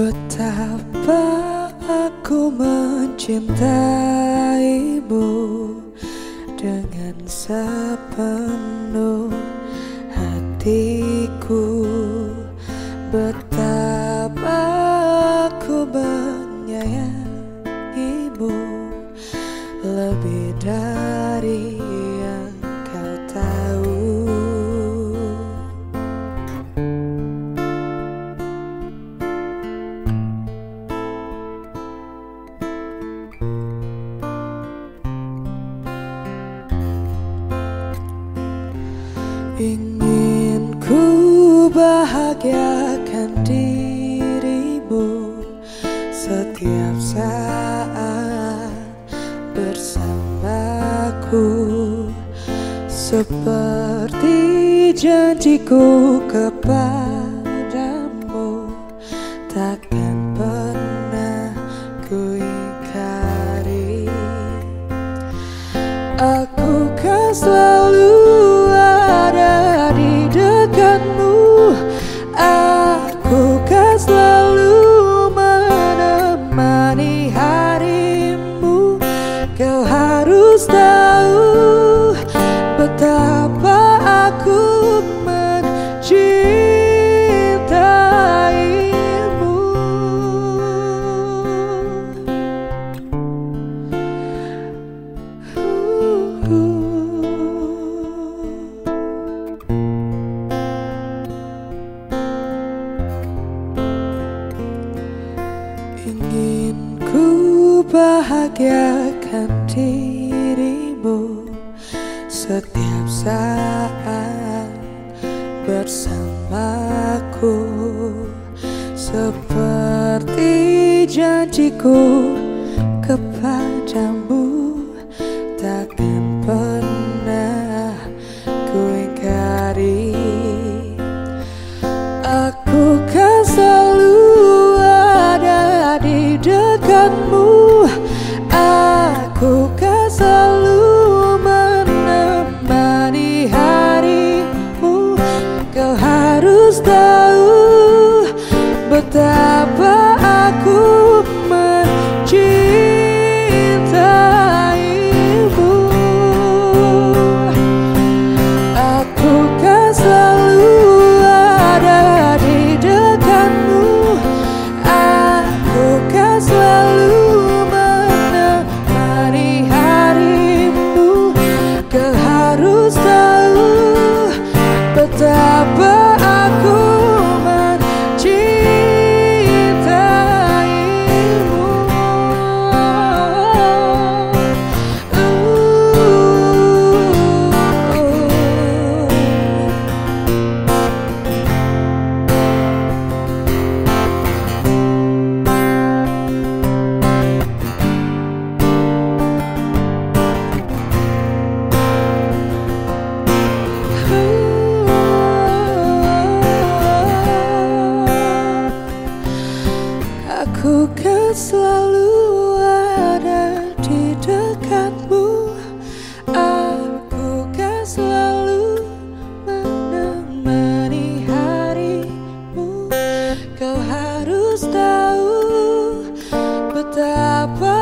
Betapa aku mencintaimu Dengan sepenuh hatiku. Betapa aku menyayangimu Lebih dari bahagiakan dirimu Setiap saat bersamaku. Seperti janjiku kepadamu Takkan pernah ku ingkari Aku kan selalu Ingin ku bahagiakan dirimu Setiap saat bersamaku. Seperti janjiku kepadamu harus tahu betapa Aku kan selalu ada di dekatmu. Aku kan selalu menemani harimu. Kau harus tahu betapa